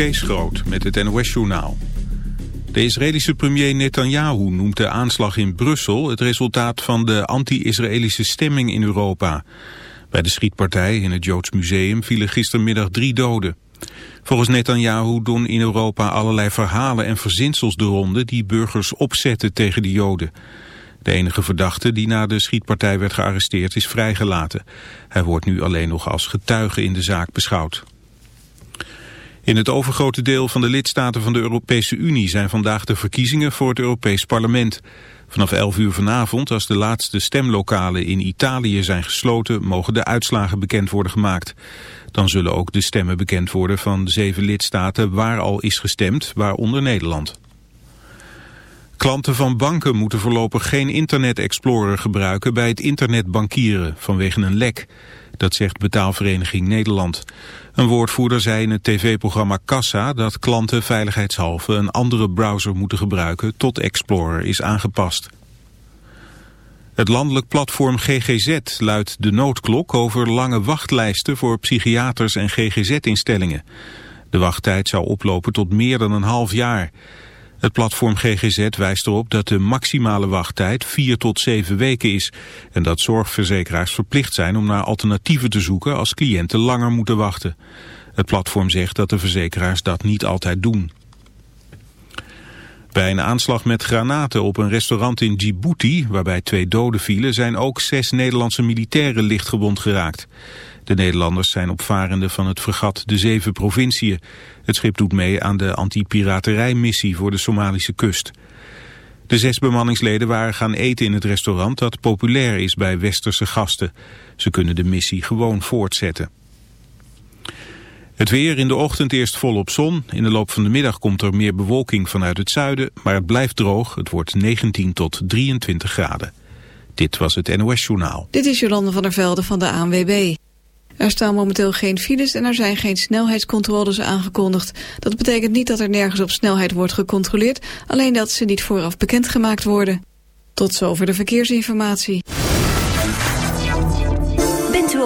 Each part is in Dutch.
Kees Groot met het NOS-journaal. De Israëlische premier Netanyahu noemt de aanslag in Brussel... het resultaat van de anti-Israëlische stemming in Europa. Bij de schietpartij in het Joods Museum vielen gistermiddag drie doden. Volgens Netanyahu doen in Europa allerlei verhalen en verzinsels de ronde... die burgers opzetten tegen de Joden. De enige verdachte die na de schietpartij werd gearresteerd is vrijgelaten. Hij wordt nu alleen nog als getuige in de zaak beschouwd. In het overgrote deel van de lidstaten van de Europese Unie zijn vandaag de verkiezingen voor het Europees Parlement. Vanaf 11 uur vanavond, als de laatste stemlokalen in Italië zijn gesloten, mogen de uitslagen bekend worden gemaakt. Dan zullen ook de stemmen bekend worden van zeven lidstaten waar al is gestemd, waaronder Nederland. Klanten van banken moeten voorlopig geen Internet Explorer gebruiken bij het internetbankieren vanwege een lek. Dat zegt betaalvereniging Nederland. Een woordvoerder zei in het tv-programma Kassa dat klanten veiligheidshalve een andere browser moeten gebruiken tot Explorer is aangepast. Het landelijk platform GGZ luidt de noodklok over lange wachtlijsten voor psychiaters en GGZ-instellingen. De wachttijd zou oplopen tot meer dan een half jaar. Het platform GGZ wijst erop dat de maximale wachttijd 4 tot 7 weken is en dat zorgverzekeraars verplicht zijn om naar alternatieven te zoeken als cliënten langer moeten wachten. Het platform zegt dat de verzekeraars dat niet altijd doen. Bij een aanslag met granaten op een restaurant in Djibouti, waarbij twee doden vielen, zijn ook zes Nederlandse militairen lichtgewond geraakt. De Nederlanders zijn opvarenden van het fregat De Zeven Provinciën. Het schip doet mee aan de anti-piraterijmissie voor de Somalische kust. De zes bemanningsleden waren gaan eten in het restaurant dat populair is bij westerse gasten. Ze kunnen de missie gewoon voortzetten. Het weer in de ochtend eerst volop zon. In de loop van de middag komt er meer bewolking vanuit het zuiden. Maar het blijft droog. Het wordt 19 tot 23 graden. Dit was het NOS Journaal. Dit is Jolande van der Velde van de ANWB. Er staan momenteel geen files en er zijn geen snelheidscontroles aangekondigd. Dat betekent niet dat er nergens op snelheid wordt gecontroleerd, alleen dat ze niet vooraf bekendgemaakt worden. Tot zover de verkeersinformatie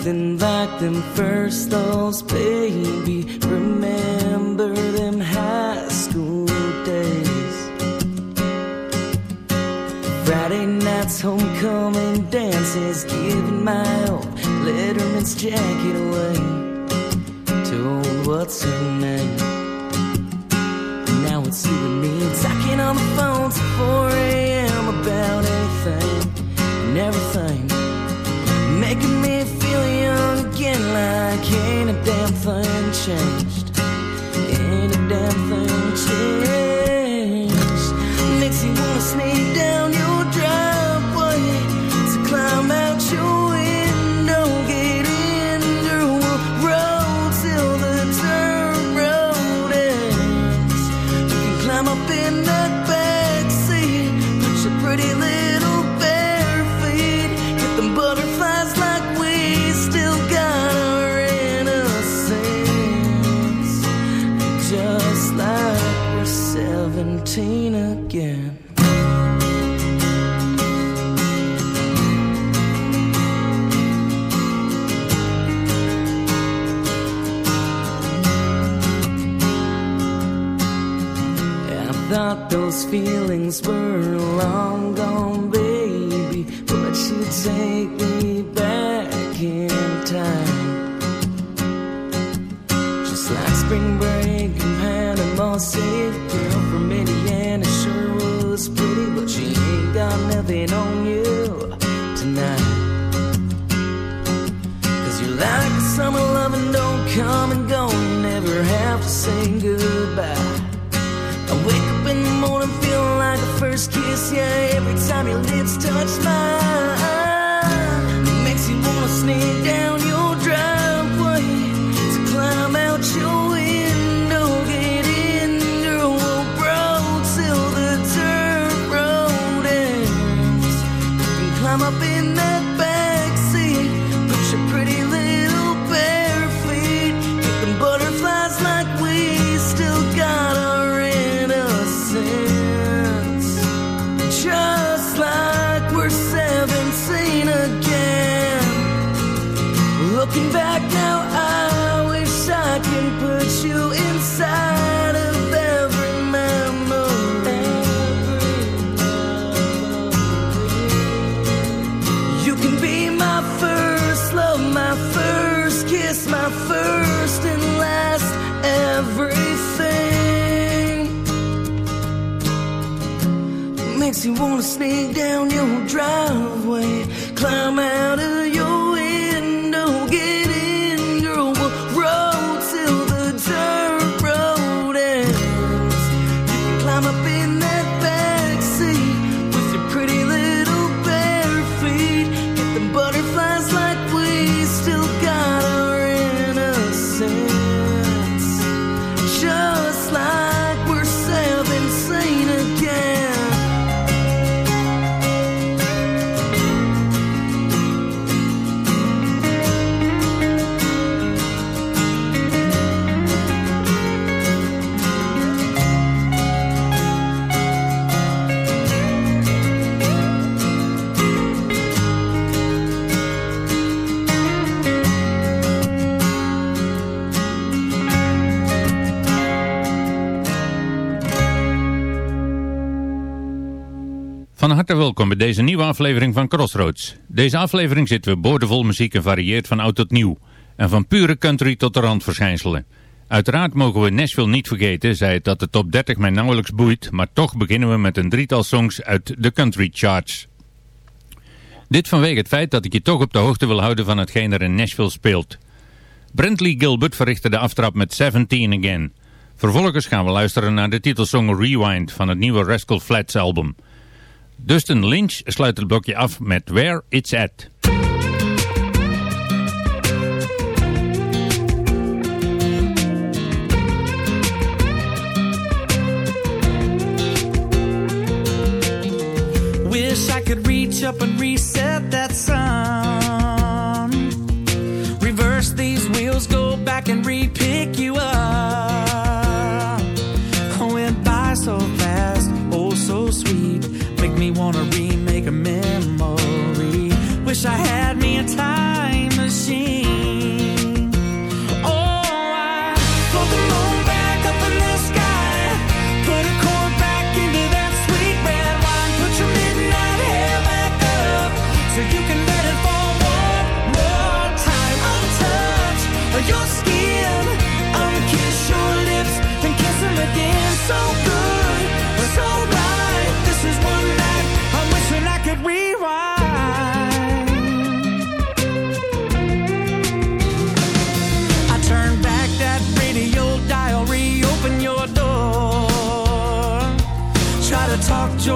Nothing like them first loves, baby. Remember them high school days. Friday nights, homecoming dances, giving my old Letterman's jacket away to old what's her name. Now it's you and me talking on the phone till 4 a.m. about anything and everything making me like ain't a damn thing changed. Ain't a damn thing changed Makes you wanna sneak down your driveway, climb out Welkom bij deze nieuwe aflevering van Crossroads. Deze aflevering zitten we boordevol muziek en varieert van oud tot nieuw. En van pure country tot de randverschijnselen. Uiteraard mogen we Nashville niet vergeten, zei het dat de top 30 mij nauwelijks boeit, maar toch beginnen we met een drietal songs uit de country charts. Dit vanwege het feit dat ik je toch op de hoogte wil houden van hetgeen er in Nashville speelt. Brentley Gilbert verrichtte de aftrap met 17 Again. Vervolgens gaan we luisteren naar de titelsong Rewind van het nieuwe Rascal Flats album. Dustin Lynch sluit het blokje af met Where It's At. Wish I could reach up and reset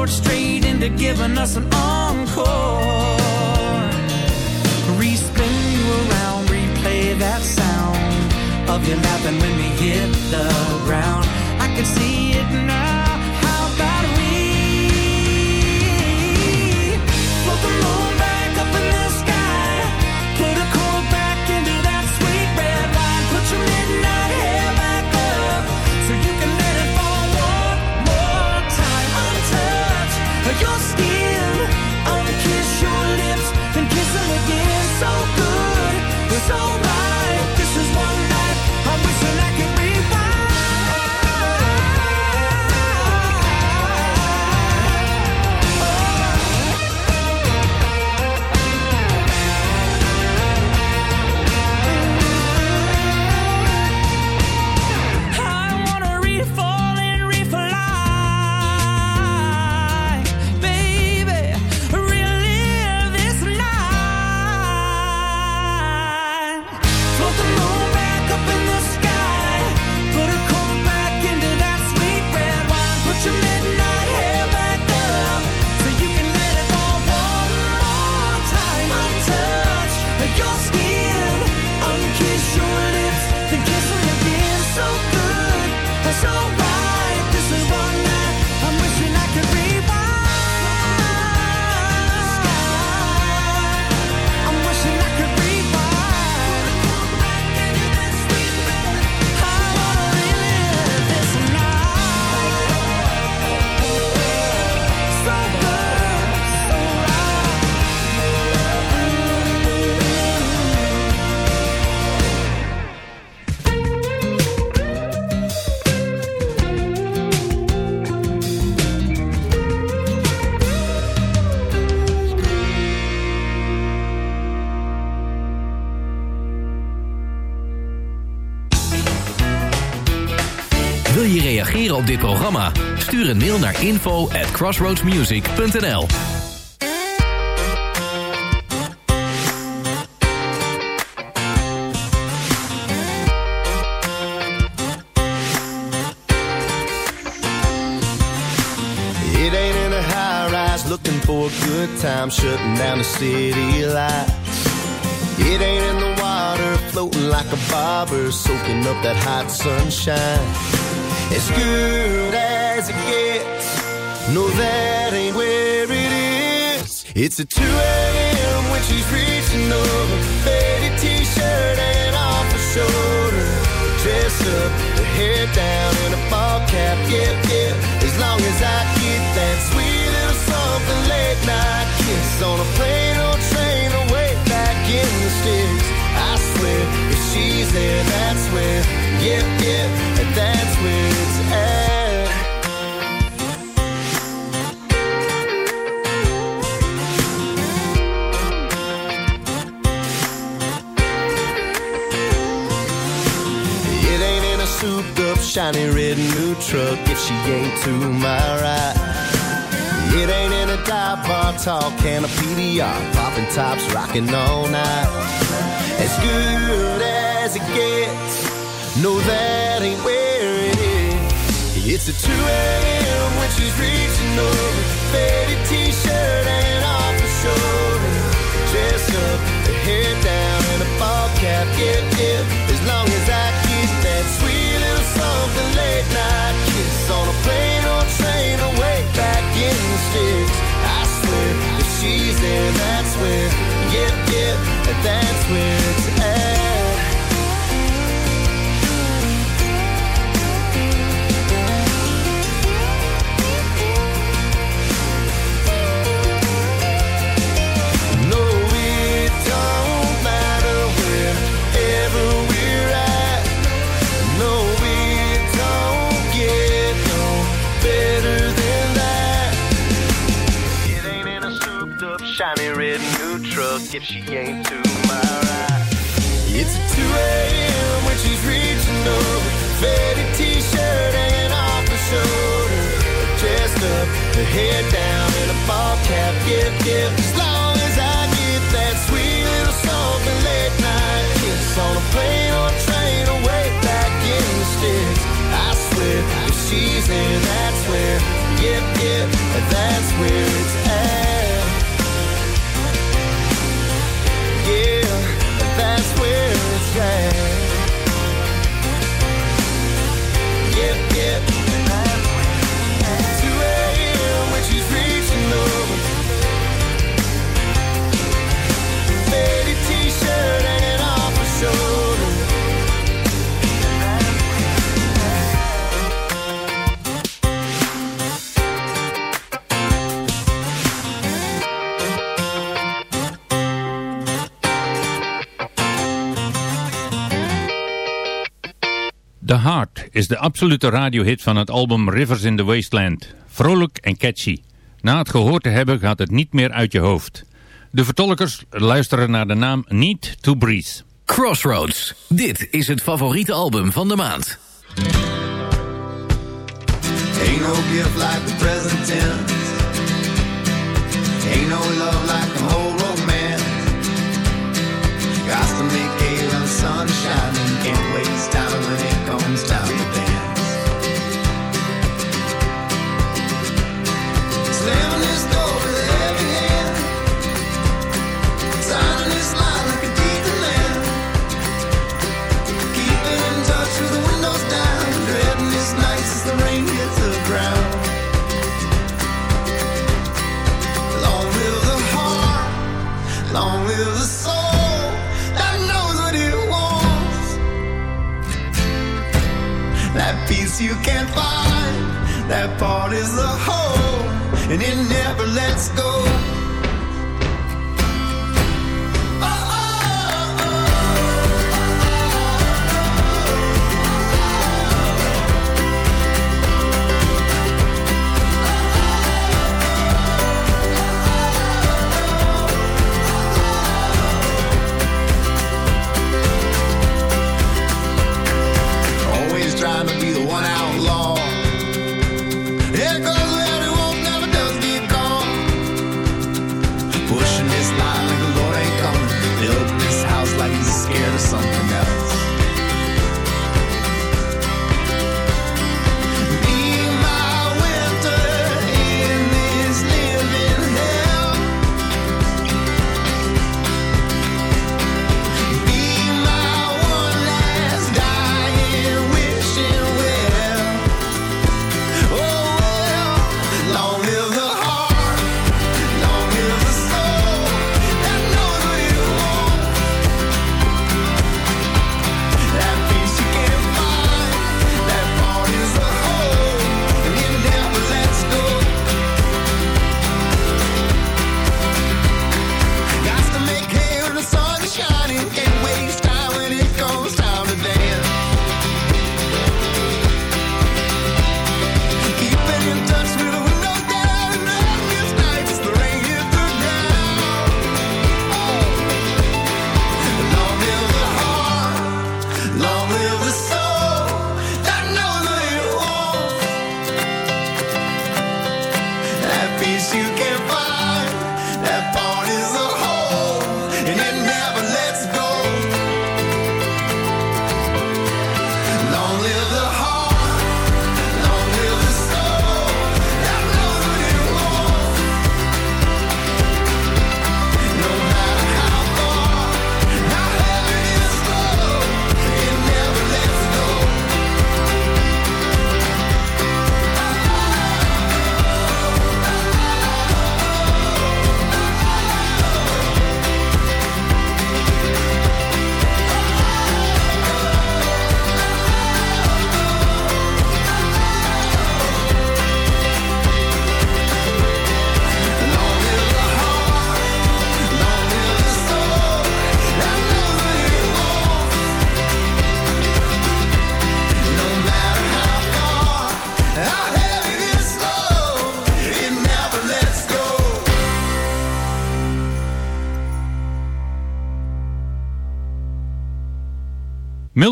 talk straight into giving us an encore. Respin you around, replay that sound of you laughing when we hit the ground. I can see it now. Een mail naar info at crossroadsmusic.nl It ain't in a high rise looking for a good time, shutting down the city lights. It ain't in the water floating like a bobber, soaking up that hot sunshine. As good as it gets, no, that ain't where it is. It's a 2 a.m. when she's reaching over, faded t-shirt and off her shoulder. Dress up, her hair down in a ball cap, yeah, yeah. As long as I get that sweet little something late night kiss on a plane or train away back in the sticks. I swear, if she's there, that's where, yeah, yeah, and that's where it's at. Souped up, shiny red new truck if she ain't to my right. It ain't in a dive bar, tall can of PDR, popping tops, rocking all night. As good as it gets, no, that ain't where it is. It's a 2 a.m. when she's reaching over, faded t-shirt and off her shoulder. Dress up, her hair down and a ball cap, yeah, yeah. As long as I get that sweet something late night kiss on a plane or train away back in the sticks. I swear, if she's there, that's where, yeah, yeah, that's where it's at. look if she ain't to my right. It's 2 a.m. when she's reaching over. Faded t-shirt hanging off her shoulder. chest up, her hair down and a ball cap. Give, give, as long as I get that sweet little something late night kiss on a plane or a train away back in the sticks. I swear, if she's in, that's where, yep, yep, that's where it's is de absolute radiohit van het album Rivers in the Wasteland. Vrolijk en catchy. Na het gehoord te hebben gaat het niet meer uit je hoofd. De vertolkers luisteren naar de naam Need to Breathe. Crossroads. Dit is het favoriete album van de maand. Ain't no gift like the present. Ain't no love like the whole romance. Got to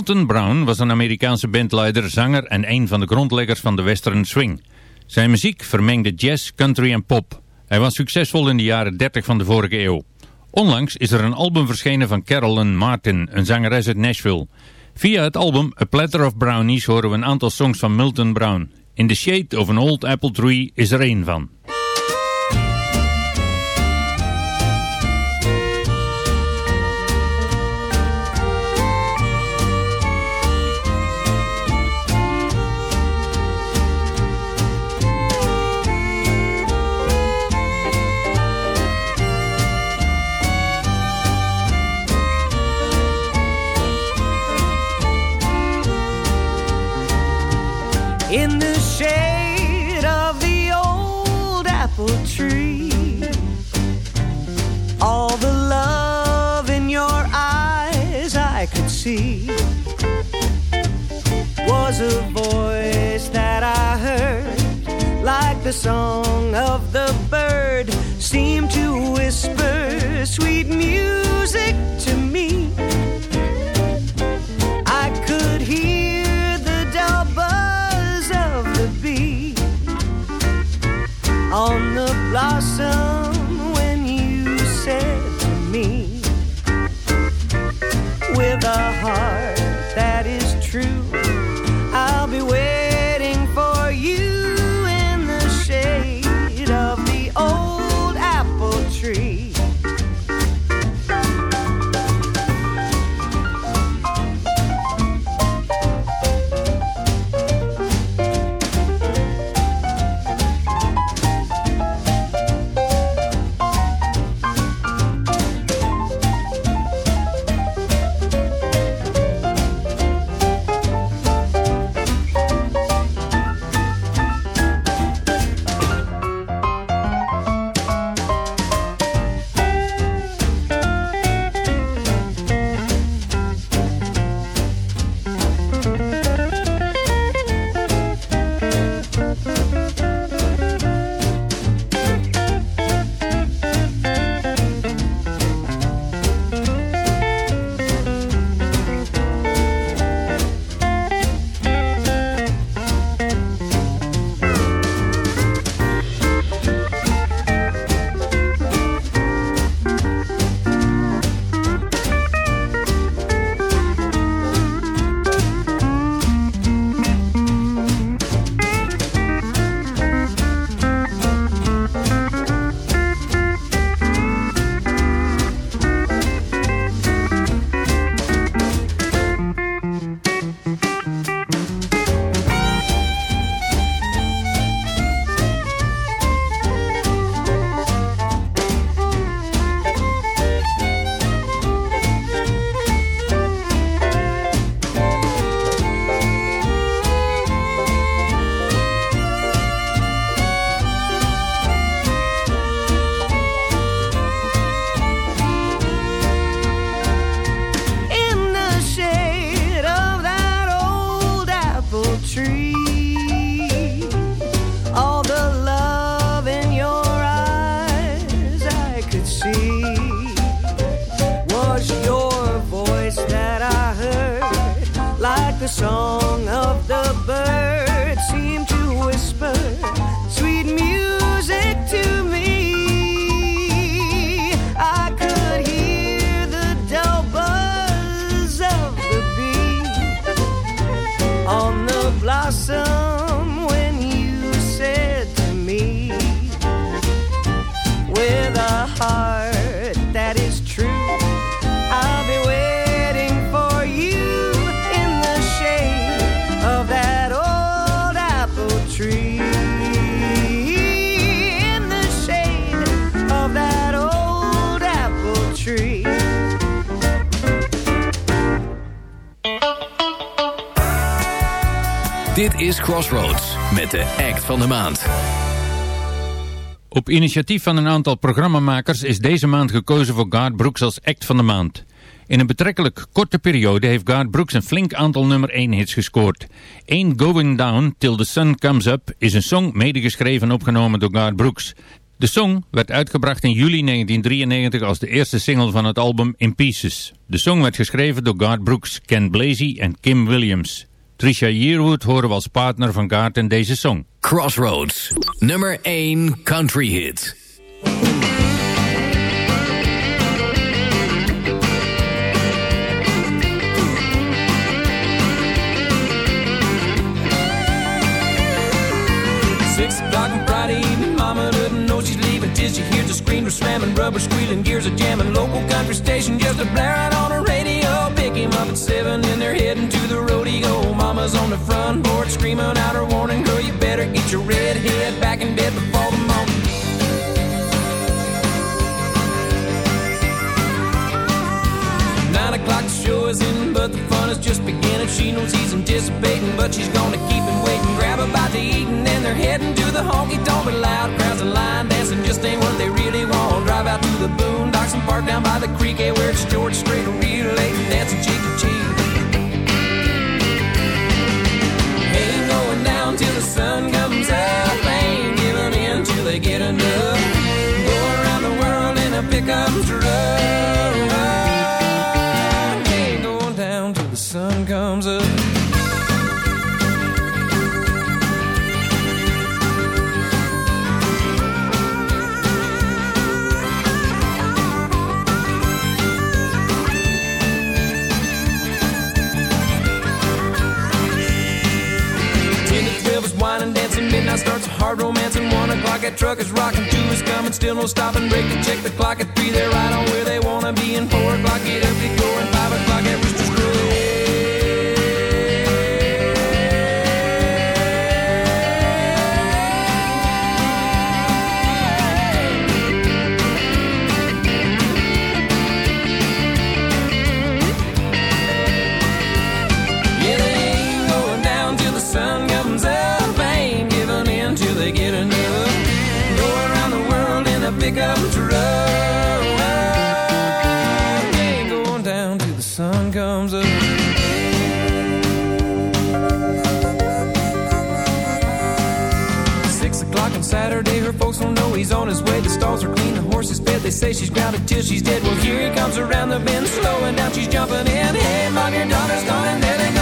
Milton Brown was een Amerikaanse bandleider, zanger en een van de grondleggers van de western swing. Zijn muziek vermengde jazz, country en pop. Hij was succesvol in de jaren 30 van de vorige eeuw. Onlangs is er een album verschenen van Carolyn Martin, een zangeres uit Nashville. Via het album A Platter of Brownies horen we een aantal songs van Milton Brown. In the Shade of an Old Apple Tree is er één van. Dit is Crossroads met de act van de maand. Op initiatief van een aantal programmamakers is deze maand gekozen voor Garth Brooks als act van de maand. In een betrekkelijk korte periode heeft Garth Brooks een flink aantal nummer 1 hits gescoord. Ain't Going Down Till the Sun Comes Up is een song medegeschreven en opgenomen door Garth Brooks. De song werd uitgebracht in juli 1993 als de eerste single van het album In Pieces. De song werd geschreven door Garth Brooks, Ken Blasey en Kim Williams. Trisha Yearwood horen we als partner van Gaart in deze song. Crossroads, nummer 1 country hit. Six o'clock on Friday evening, Mama doesn't know she's leaving till she hears the screamers slamming, rubber squealing, gears are jamming. Local country station just a blaring on her radio. Pick him up at seven, and they're heading to the rodeo. Mama's on the front porch screaming out her warning, girl, you better get your red head back in bed before the morning. Nine o'clock, the show is in, but the fun is just beginning. She knows he's anticipating, but she's gonna keep him waiting. Grab a bite to eat, and then they're heading to the honky tonk. But loud crowds and line dancing just ain't what they really want. Drive out to the boondocks and park down by the creek, eh, where it's George Strait, and dancing cheek that truck is rocking. Two is coming, still no stopping. Break to check the clock at three. They're right on where they wanna be. And four o'clock get up, get going. They say she's grounded till she's dead. Well, here he comes around the bend, slowing down. She's jumping in. Hey, mom, your daughter's gone, and then they're gonna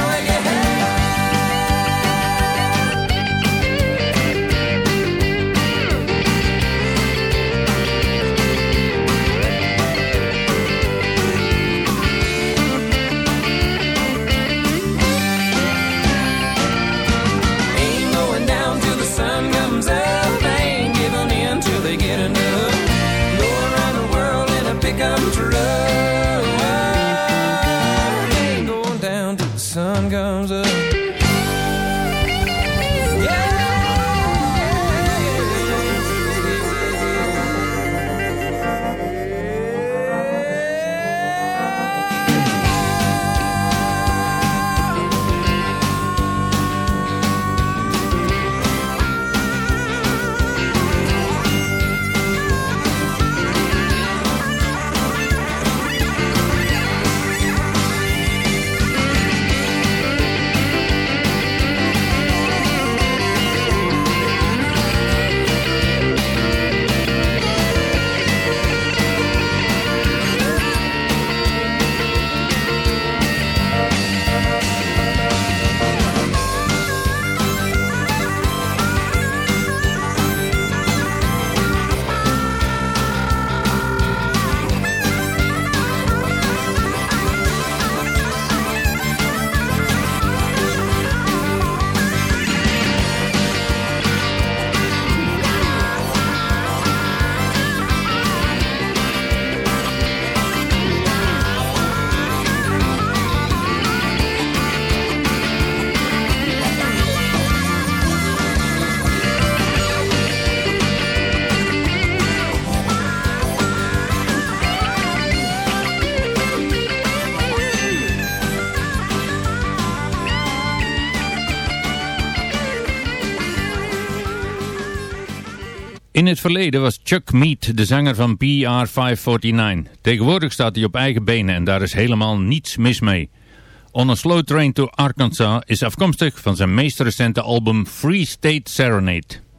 het verleden was Chuck Mead de zanger van PR549. Tegenwoordig staat hij op eigen benen en daar is helemaal niets mis mee. On a Slow Train to Arkansas is afkomstig van zijn meest recente album Free State Serenade.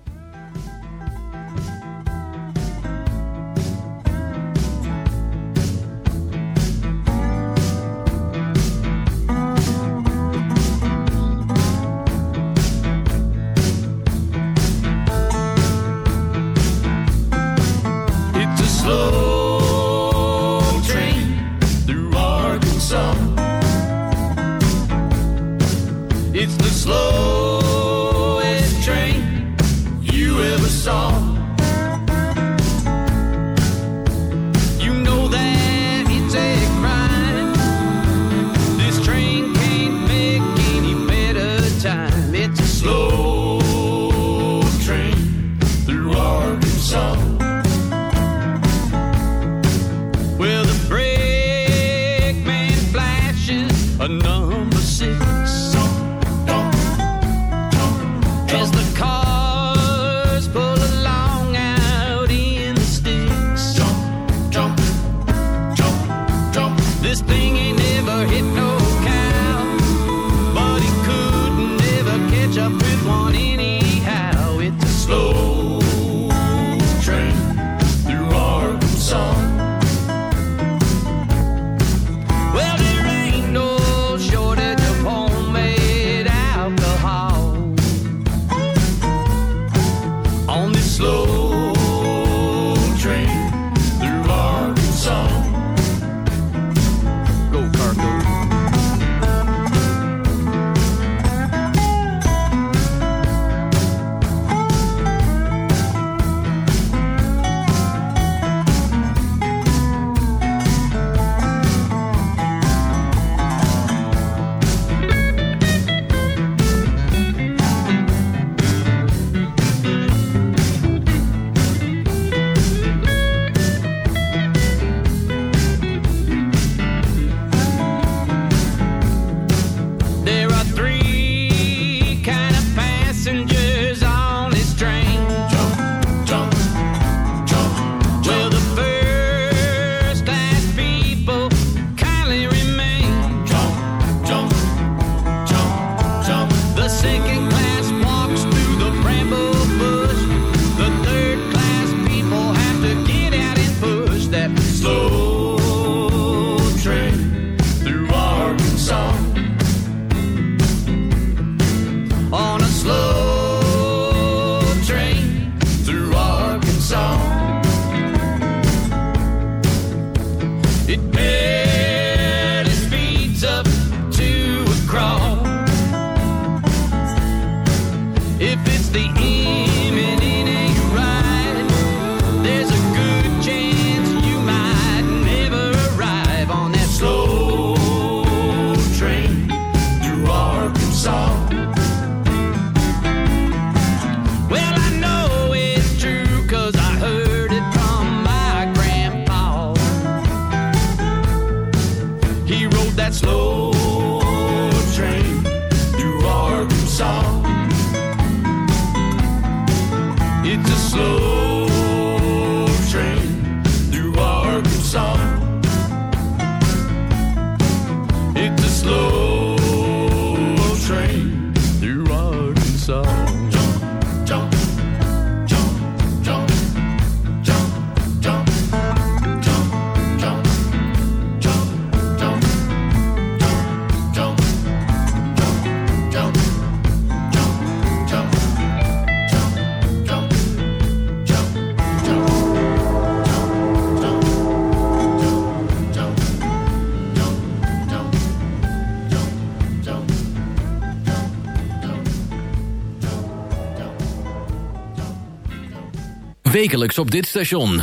Wekelijks op dit station.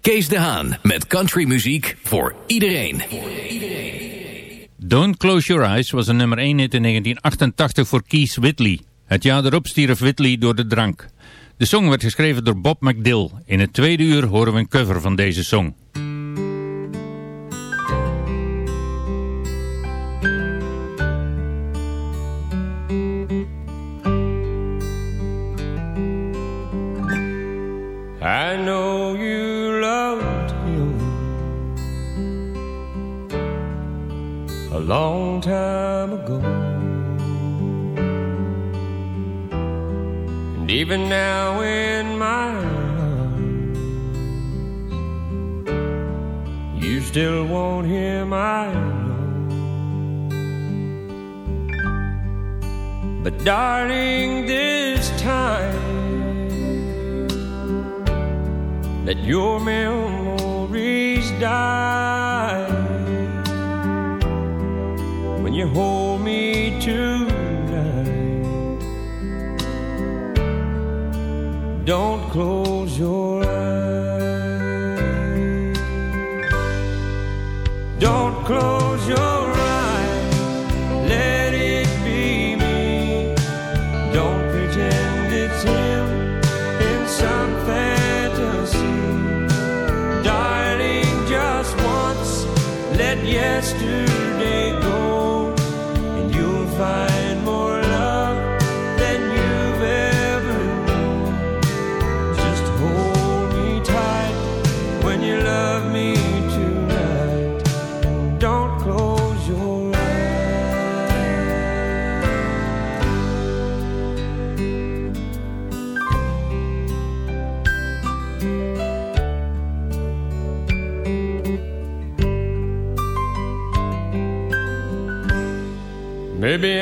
Kees de Haan met countrymuziek voor iedereen. Don't Close Your Eyes was een nummer 1 hit in 1988 voor Keith Whitley. Het jaar erop stierf Whitley door de drank. De song werd geschreven door Bob McDill. In het tweede uur horen we een cover van deze song. Long time ago. And even now in my arms, you still want him, I know. But darling, this time let your memories die you hold me tonight. Don't close your eyes. Maybe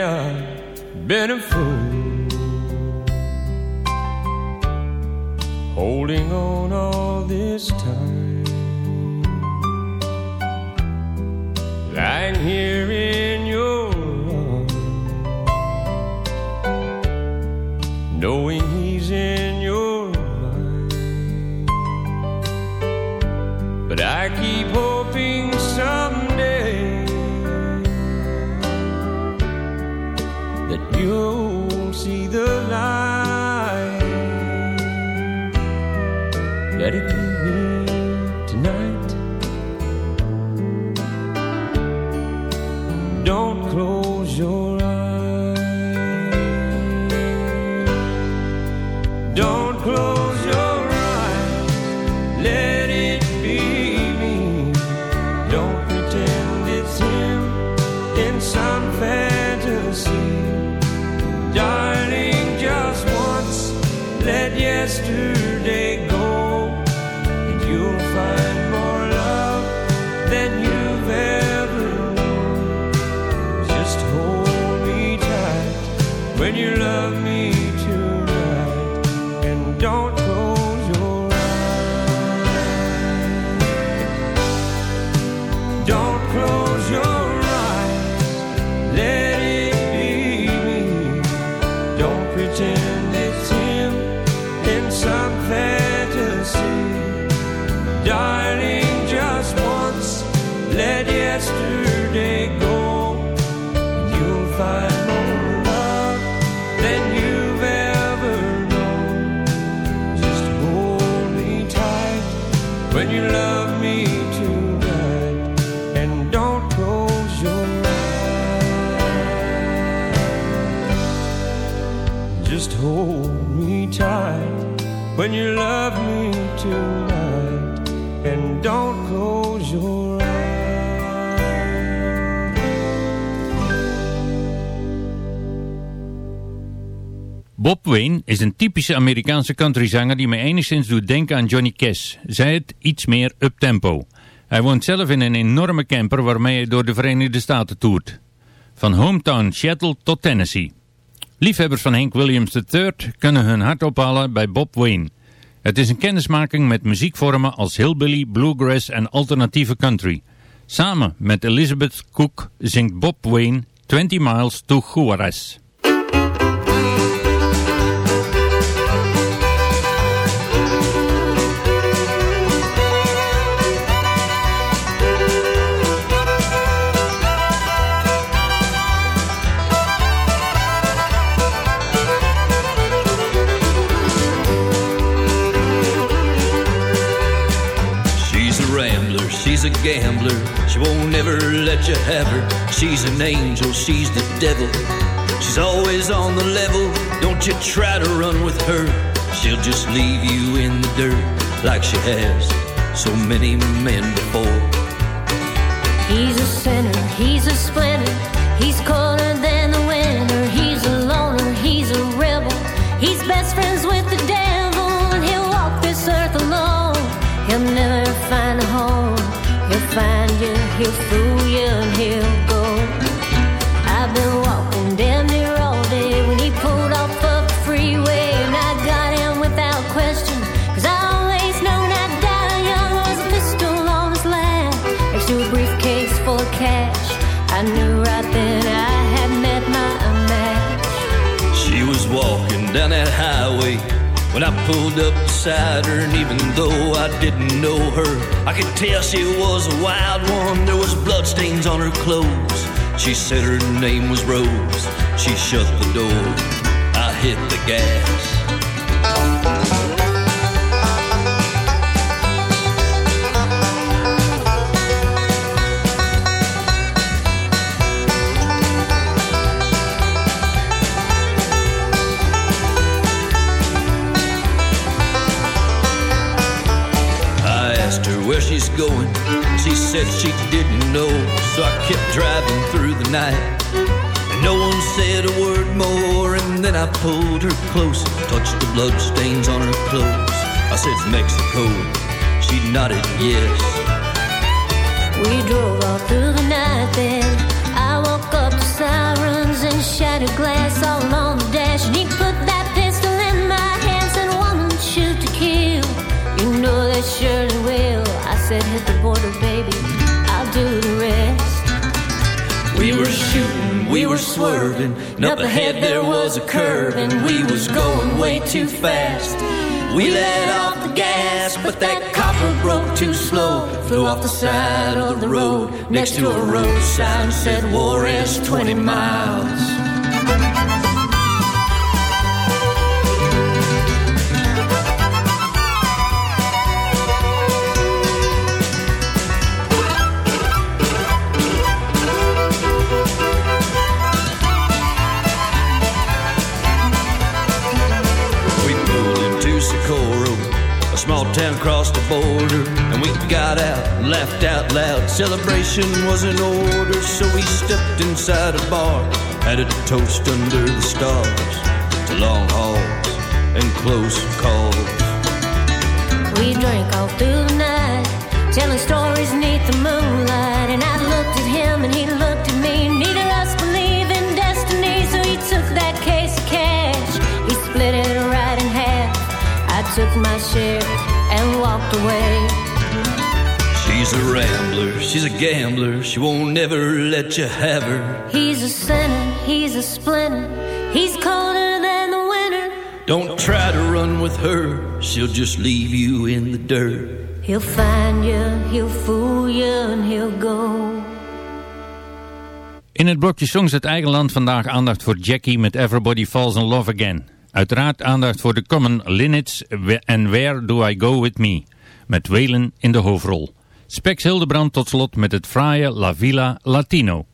Bob Wayne is een typische Amerikaanse countryzanger die me enigszins doet denken aan Johnny Cash. Zij het iets meer uptempo. Hij woont zelf in een enorme camper waarmee hij door de Verenigde Staten toert. Van hometown Seattle tot Tennessee. Liefhebbers van Hank Williams III kunnen hun hart ophalen bij Bob Wayne. Het is een kennismaking met muziekvormen als hillbilly, bluegrass en alternatieve country. Samen met Elizabeth Cook zingt Bob Wayne 20 Miles to Juarez. Have her. She's an angel, she's the devil. She's always on the level, don't you try to run with her. She'll just leave you in the dirt like she has so many men before. He's a sinner, he's a splinter, he's colder than the winter. He's a loner, he's a rebel, he's best friends with the devil, and he'll walk this earth alone. He'll never find a home, he'll find you, he'll fool pulled up beside her, and even though I didn't know her, I could tell she was a wild one. There was bloodstains on her clothes. She said her name was Rose. She shut the door. I hit the gas. She didn't know, so I kept driving through the night. And no one said a word more, and then I pulled her close, touched the bloodstains on her clothes. I said, Mexico. She nodded yes. We drove all through the night then. I woke up to sirens and shattered glass all on the dash. And he put that pistol in my hand, said, Woman, shoot to kill. You know they surely will. I said, Hit the border, baby. Do the rest. We were shooting, we were swerving, and up ahead there was a curve, and we was going way too fast. We let off the gas, but that copper broke too slow. Flew off the side of the road next to a road sign said Juarez 20 miles. Town across the border, and we got out laughed out loud. Celebration was in order, so we stepped inside a bar, had a toast under the stars to long hauls and close calls. We drank all through the night, telling stories neath the moonlight. And I looked at him and he looked at me. Neither of us believe in destiny, so he took that case of cash. He split it right in half. I took my share and walked away. She's a rambler, she's a gambler, she won't ever let you have her. He's a sinner, he's a splinter, he's colder than the winter. Don't try to run with her, she'll just leave you in the dirt. He'll find you, he'll fool you, and he'll go. In het blokje Songs uit eigen land vandaag aandacht voor Jackie met Everybody Falls in Love Again. Uiteraard aandacht voor de Common Linnets en Where Do I Go With Me met Welen in de hoofdrol. Spex Hildebrand tot slot met het fraaie La Villa Latino.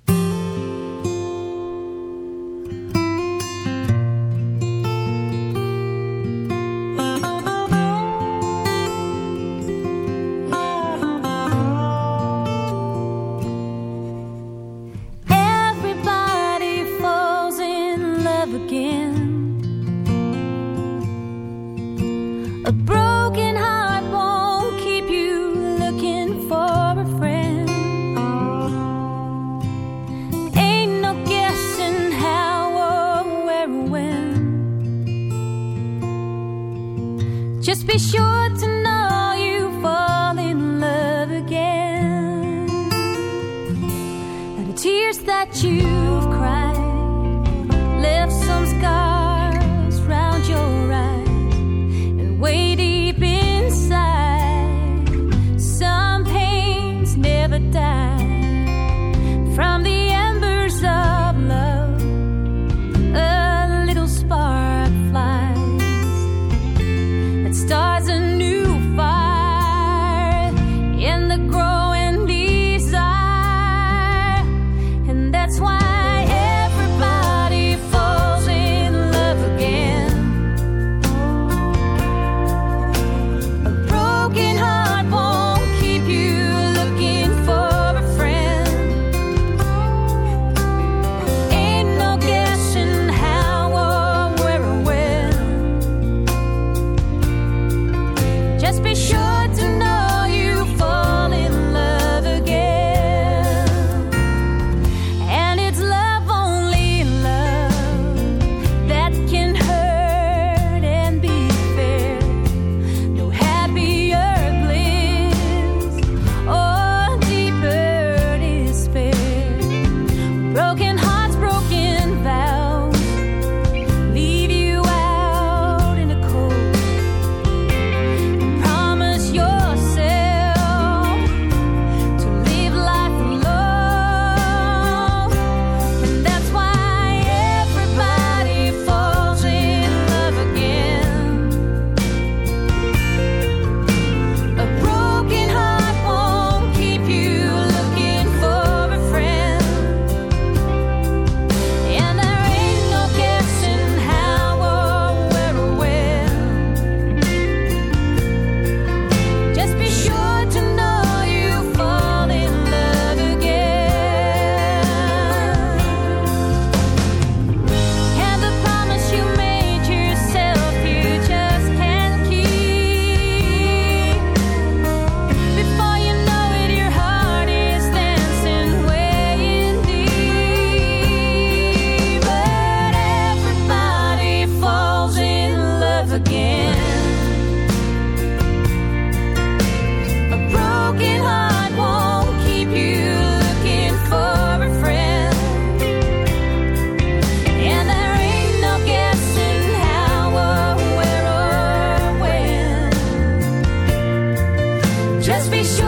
be sure.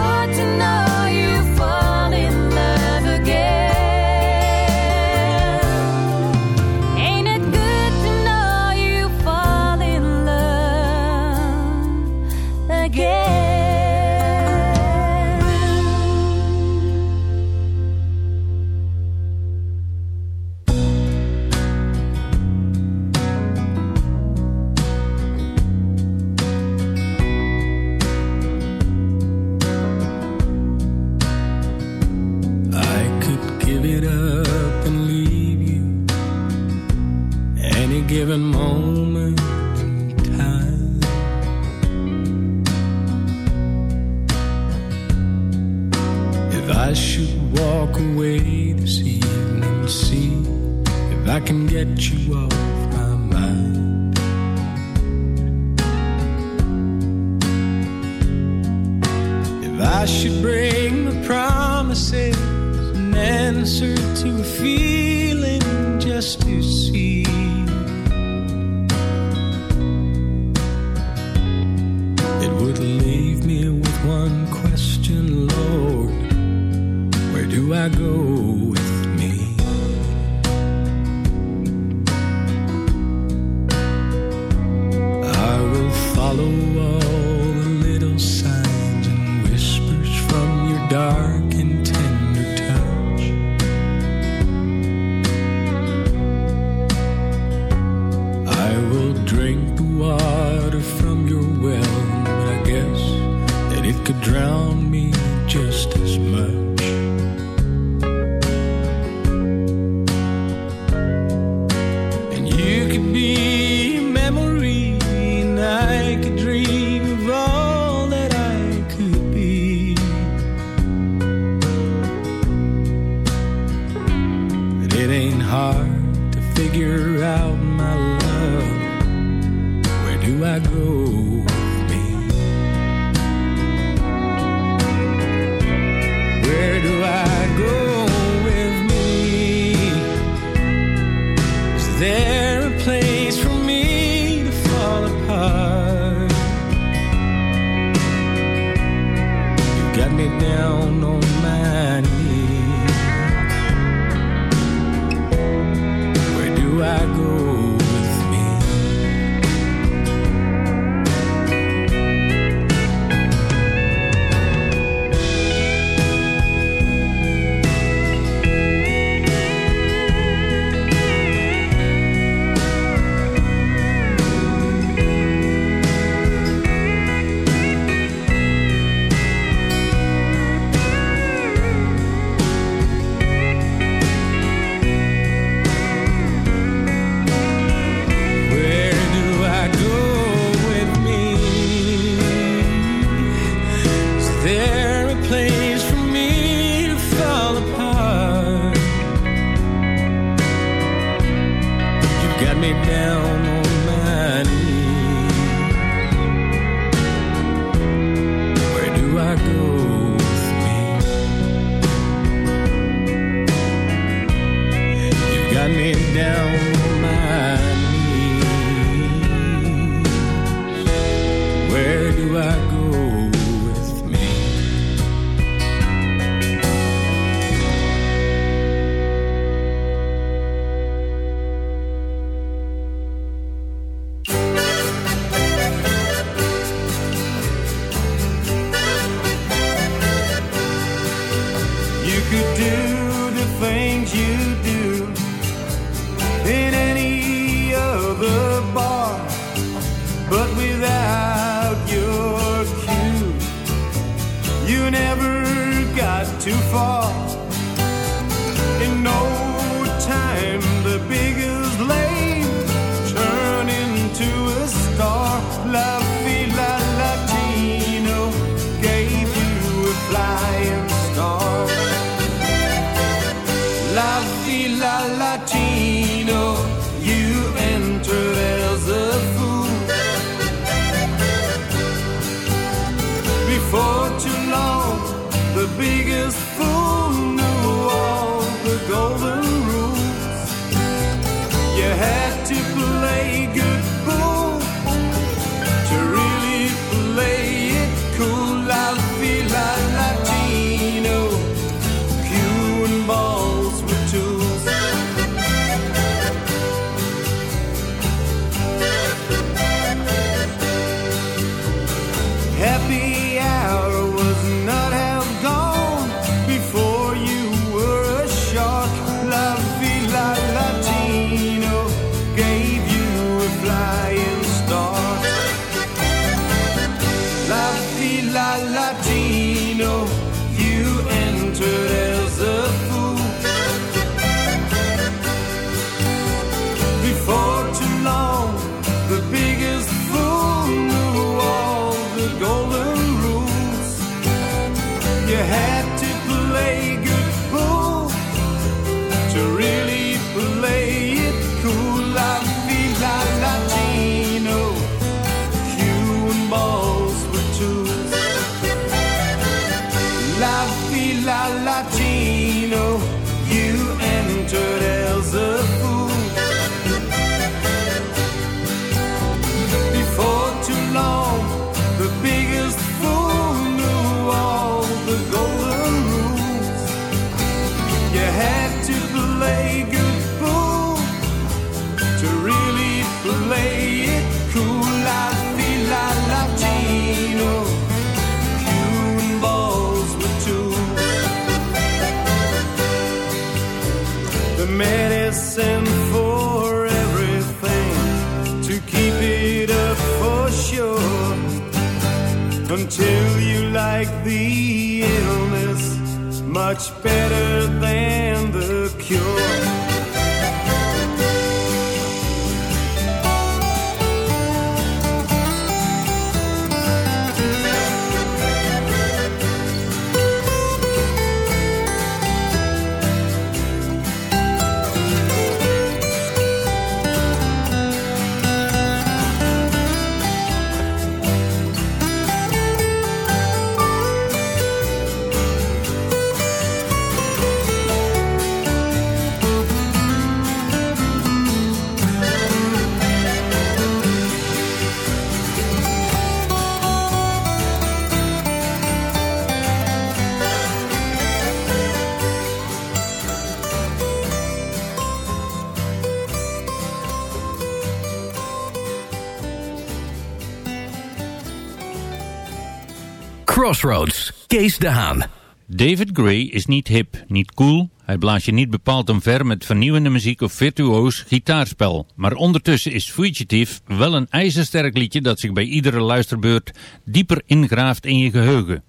Crossroads, Kees de Haan. David Gray is niet hip, niet cool. Hij blaast je niet bepaald omver met vernieuwende muziek of virtuoos gitaarspel. Maar ondertussen is Fugitive wel een ijzersterk liedje dat zich bij iedere luisterbeurt dieper ingraaft in je geheugen.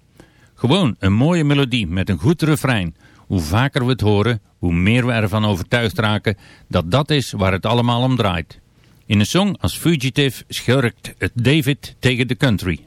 Gewoon een mooie melodie met een goed refrein. Hoe vaker we het horen, hoe meer we ervan overtuigd raken dat dat is waar het allemaal om draait. In een song als Fugitive schurkt het David tegen de country.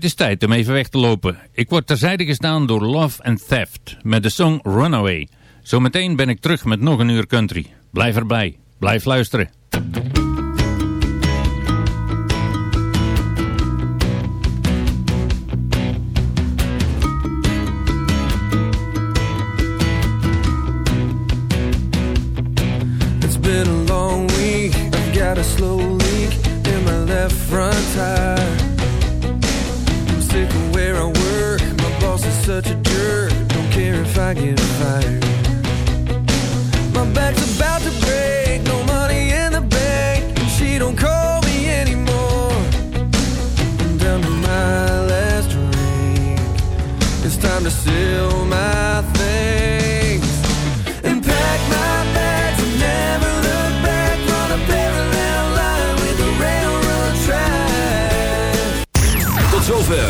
Het is tijd om even weg te lopen. Ik word terzijde gestaan door Love and Theft met de song Runaway. Zometeen ben ik terug met nog een uur country. Blijf erbij. Blijf luisteren.